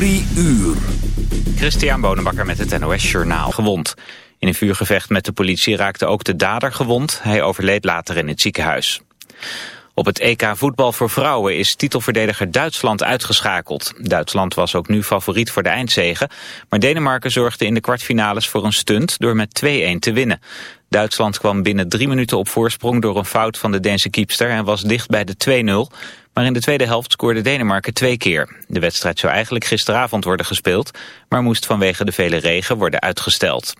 Drie uur. Christian Bonenbakker met het NOS Journaal gewond. In een vuurgevecht met de politie raakte ook de dader gewond. Hij overleed later in het ziekenhuis. Op het EK voetbal voor vrouwen is titelverdediger Duitsland uitgeschakeld. Duitsland was ook nu favoriet voor de eindzegen. Maar Denemarken zorgde in de kwartfinales voor een stunt door met 2-1 te winnen. Duitsland kwam binnen drie minuten op voorsprong door een fout van de Deense kiepster en was dicht bij de 2-0. Maar in de tweede helft scoorde Denemarken twee keer. De wedstrijd zou eigenlijk gisteravond worden gespeeld, maar moest vanwege de vele regen worden uitgesteld.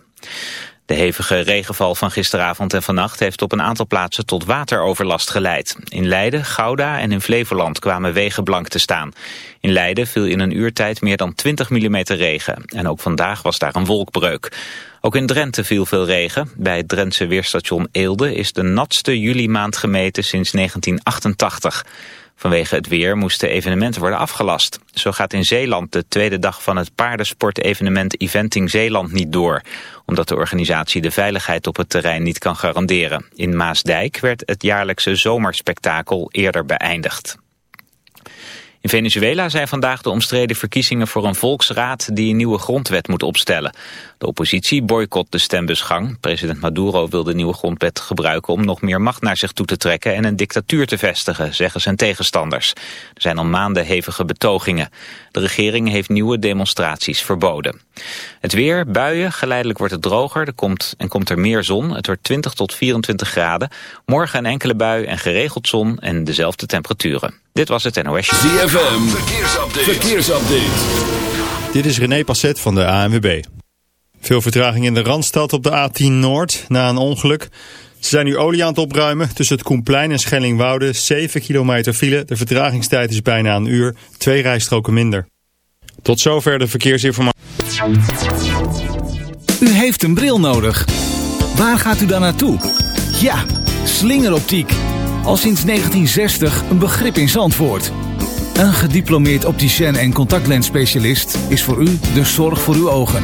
De hevige regenval van gisteravond en vannacht heeft op een aantal plaatsen tot wateroverlast geleid. In Leiden, Gouda en in Flevoland kwamen wegen blank te staan. In Leiden viel in een uurtijd meer dan 20 mm regen. En ook vandaag was daar een wolkbreuk. Ook in Drenthe viel veel regen. Bij het Drentse weerstation Eelde is de natste juli maand gemeten sinds 1988. Vanwege het weer moesten evenementen worden afgelast. Zo gaat in Zeeland de tweede dag van het paardensportevenement Eventing Zeeland niet door. Omdat de organisatie de veiligheid op het terrein niet kan garanderen. In Maasdijk werd het jaarlijkse zomerspektakel eerder beëindigd. In Venezuela zijn vandaag de omstreden verkiezingen voor een volksraad die een nieuwe grondwet moet opstellen. De oppositie boycott de stembusgang. President Maduro wil de nieuwe grondwet gebruiken om nog meer macht naar zich toe te trekken en een dictatuur te vestigen, zeggen zijn tegenstanders. Er zijn al maanden hevige betogingen. De regering heeft nieuwe demonstraties verboden. Het weer, buien, geleidelijk wordt het droger er komt, en komt er meer zon. Het wordt 20 tot 24 graden. Morgen een enkele bui en geregeld zon en dezelfde temperaturen. Dit was het NOS. ZFM, verkeersupdate. verkeersupdate. Dit is René Passet van de ANWB. Veel vertraging in de Randstad op de A10 Noord na een ongeluk. Ze zijn nu olie aan het opruimen. Tussen het Koenplein en Schellingwoude 7 kilometer file. De vertragingstijd is bijna een uur. Twee rijstroken minder. Tot zover de verkeersinformatie. U heeft een bril nodig. Waar gaat u dan naartoe? Ja, slingeroptiek. Al sinds 1960 een begrip in Zandvoort. Een gediplomeerd opticien en contactlensspecialist is voor u de zorg voor uw ogen.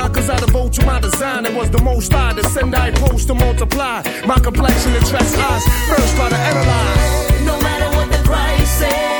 Mine, cause I devote to my design. It was the most I to send, I post to multiply. My complexion attracts eyes. First, try to analyze. No matter what the price is,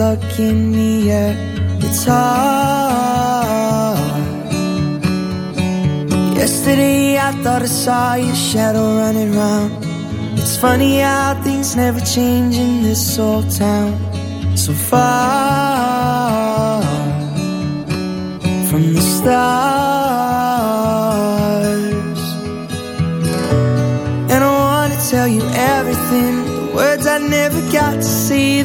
Stuck in the air. It's hard. Yesterday I thought I saw your shadow running round. It's funny how things never change in this old town. So far from the stars. And I wanna tell you everything,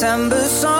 September song.